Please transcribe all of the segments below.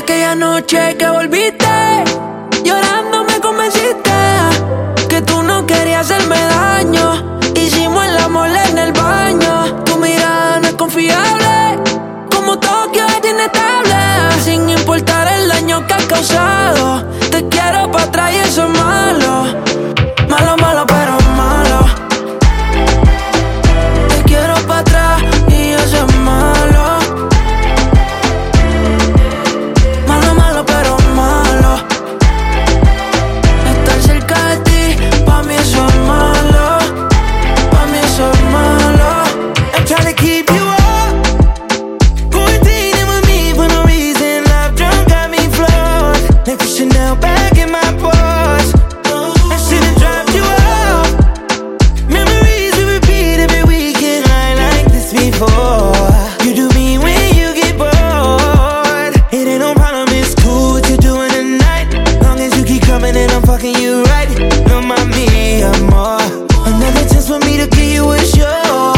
Aquella noche que volviste. treating you right. No, my me, I'm more. Another chance for me to give you a show.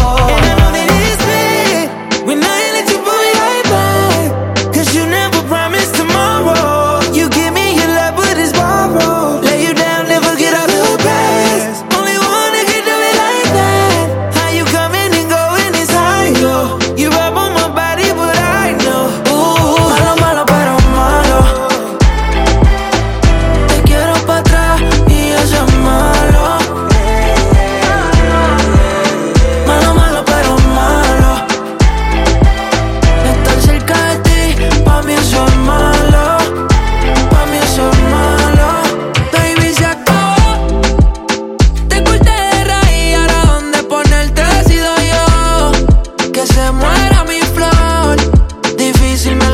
difícil me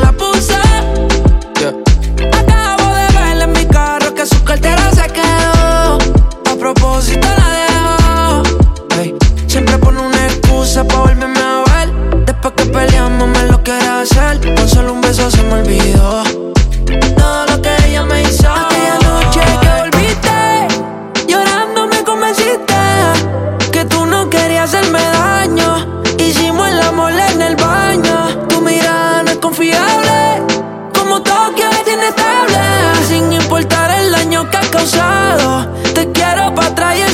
pasado. Te quiero para traer